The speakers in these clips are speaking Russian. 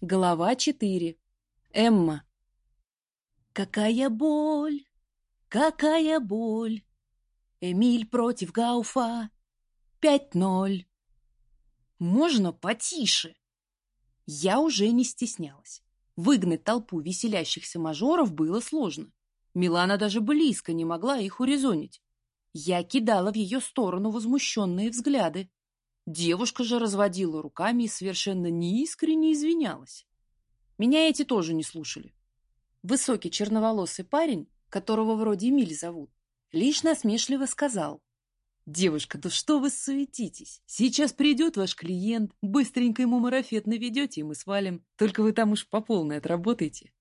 Глава 4. Эмма. Какая боль, какая боль. Эмиль против Гауфа. 5-0. Можно потише? Я уже не стеснялась. Выгнать толпу веселящихся мажоров было сложно. Милана даже близко не могла их урезонить. Я кидала в ее сторону возмущенные взгляды. Девушка же разводила руками и совершенно неискренне извинялась. Меня эти тоже не слушали. Высокий черноволосый парень, которого вроде Эмиль зовут, лишь насмешливо сказал. «Девушка, да что вы суетитесь? Сейчас придет ваш клиент, быстренько ему марафет наведете, и мы свалим. Только вы там уж по полной отработаете».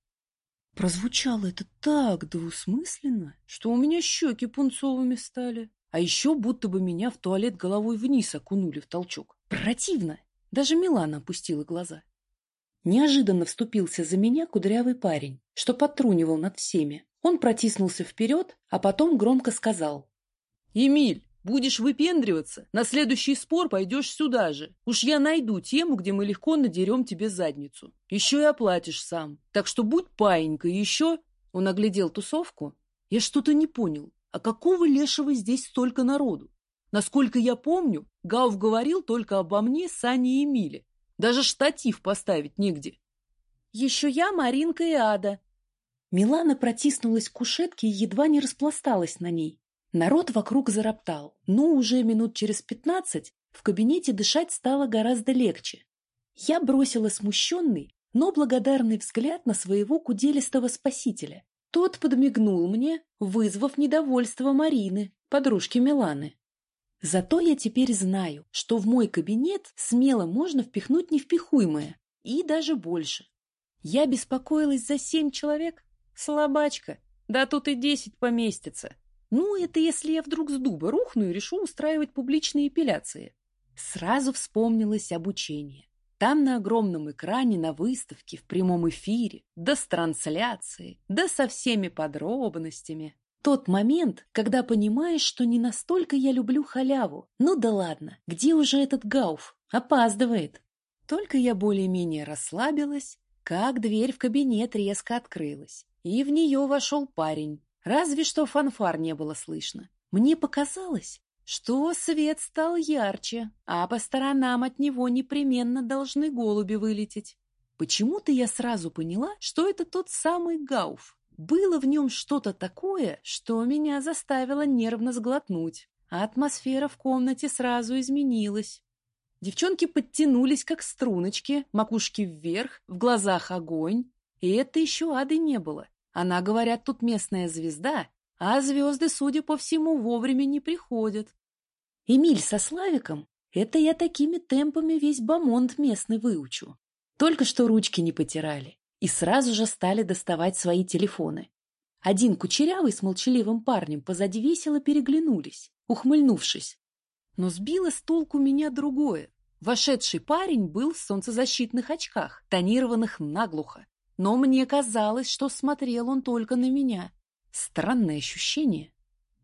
Прозвучало это так двусмысленно, что у меня щеки пунцовыми стали. А еще будто бы меня в туалет головой вниз окунули в толчок. Противно! Даже Милана опустила глаза. Неожиданно вступился за меня кудрявый парень, что подтрунивал над всеми. Он протиснулся вперед, а потом громко сказал. «Эмиль, будешь выпендриваться, на следующий спор пойдешь сюда же. Уж я найду тему, где мы легко надерем тебе задницу. Еще и оплатишь сам. Так что будь паинька, еще...» Он оглядел тусовку. «Я что-то не понял. А какого лешего здесь столько народу? Насколько я помню, Гауф говорил только обо мне, Сане и Эмиле. Даже штатив поставить негде. Еще я, Маринка и Ада. Милана протиснулась к кушетке и едва не распласталась на ней. Народ вокруг зароптал, но уже минут через пятнадцать в кабинете дышать стало гораздо легче. Я бросила смущенный, но благодарный взгляд на своего куделистого спасителя. Тот подмигнул мне, вызвав недовольство Марины, подружки Миланы. Зато я теперь знаю, что в мой кабинет смело можно впихнуть невпихуемое, и даже больше. Я беспокоилась за семь человек? Слабачка. Да тут и десять поместится. Ну, это если я вдруг с дуба рухну и решу устраивать публичные эпиляции. Сразу вспомнилось обучение. Там на огромном экране, на выставке, в прямом эфире, да с трансляцией, да со всеми подробностями. Тот момент, когда понимаешь, что не настолько я люблю халяву. Ну да ладно, где уже этот гауф? Опаздывает. Только я более-менее расслабилась, как дверь в кабинет резко открылась, и в нее вошел парень. Разве что фанфар не было слышно. Мне показалось, что свет стал ярче, а по сторонам от него непременно должны голуби вылететь. Почему-то я сразу поняла, что это тот самый Гауф. Было в нем что-то такое, что меня заставило нервно сглотнуть, а атмосфера в комнате сразу изменилась. Девчонки подтянулись, как струночки, макушки вверх, в глазах огонь. И это еще ады не было. Она, говорят, тут местная звезда, а звезды, судя по всему, вовремя не приходят. Эмиль со Славиком — это я такими темпами весь бомонд местный выучу. Только что ручки не потирали и сразу же стали доставать свои телефоны. Один кучерявый с молчаливым парнем позади весело переглянулись, ухмыльнувшись. Но сбило с толку меня другое. Вошедший парень был в солнцезащитных очках, тонированных наглухо. Но мне казалось, что смотрел он только на меня. Странное ощущение.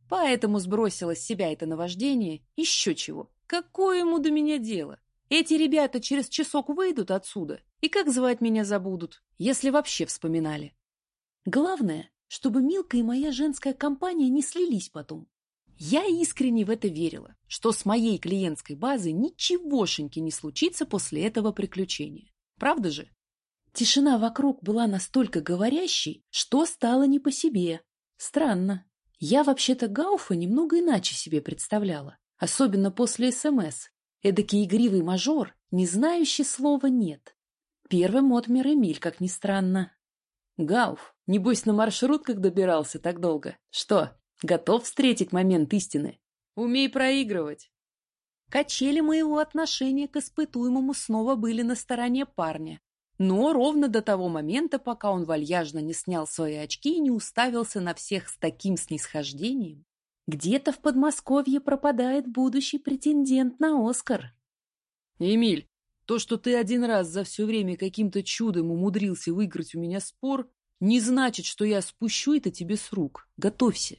Поэтому сбросила с себя это наваждение. Еще чего. Какое ему до меня дело? Эти ребята через часок выйдут отсюда. И как звать меня забудут, если вообще вспоминали. Главное, чтобы Милка и моя женская компания не слились потом. Я искренне в это верила, что с моей клиентской базой ничегошеньки не случится после этого приключения. Правда же? Тишина вокруг была настолько говорящей, что стало не по себе. Странно. Я вообще-то Гауфа немного иначе себе представляла, особенно после СМС. Эдакий игривый мажор, не знающий слова «нет». Первым отмер Эмиль, как ни странно. Гауф, небось на маршрутках добирался так долго. Что, готов встретить момент истины? Умей проигрывать. Качели моего отношения к испытуемому снова были на стороне парня, но ровно до того момента, пока он вальяжно не снял свои очки и не уставился на всех с таким снисхождением. Где-то в Подмосковье пропадает будущий претендент на Оскар. Эмиль, то, что ты один раз за все время каким-то чудом умудрился выиграть у меня спор, не значит, что я спущу это тебе с рук. Готовься.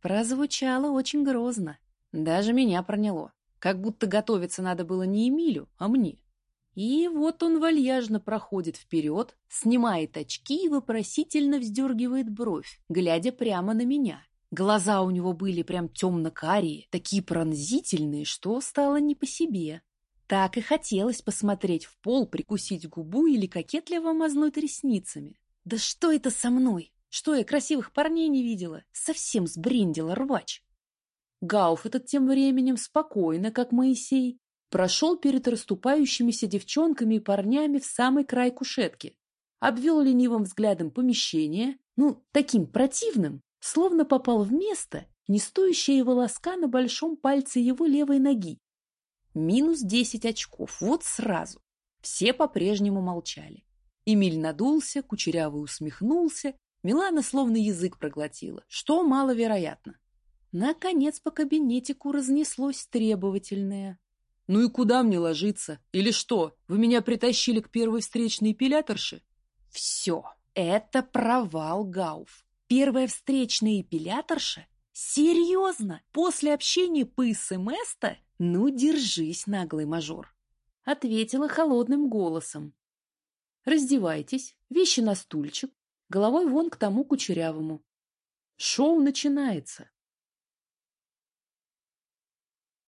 Прозвучало очень грозно. Даже меня проняло. Как будто готовиться надо было не Эмилю, а мне. И вот он вальяжно проходит вперед, снимает очки и вопросительно вздергивает бровь, глядя прямо на меня. Глаза у него были прям темно-карие, такие пронзительные, что стало не по себе. Так и хотелось посмотреть в пол, прикусить губу или кокетливо мазнуть ресницами. Да что это со мной? Что я красивых парней не видела? Совсем сбрендила рвач. Гауф этот тем временем спокойно, как Моисей, прошел перед расступающимися девчонками и парнями в самый край кушетки, обвел ленивым взглядом помещение, ну, таким противным, словно попал в место, не стоящее волоска на большом пальце его левой ноги. Минус десять очков, вот сразу. Все по-прежнему молчали. Эмиль надулся, кучерявый усмехнулся, Милана словно язык проглотила, что маловероятно. Наконец по кабинетику разнеслось требовательное. «Ну и куда мне ложиться? Или что, вы меня притащили к первой встречной эпиляторше?» «Все, это провал, Гауф. Первая встречная эпиляторша? Серьезно? После общения по СМС-то? Ну, держись, наглый мажор!» Ответила холодным голосом. «Раздевайтесь, вещи на стульчик, головой вон к тому кучерявому. Шоу начинается.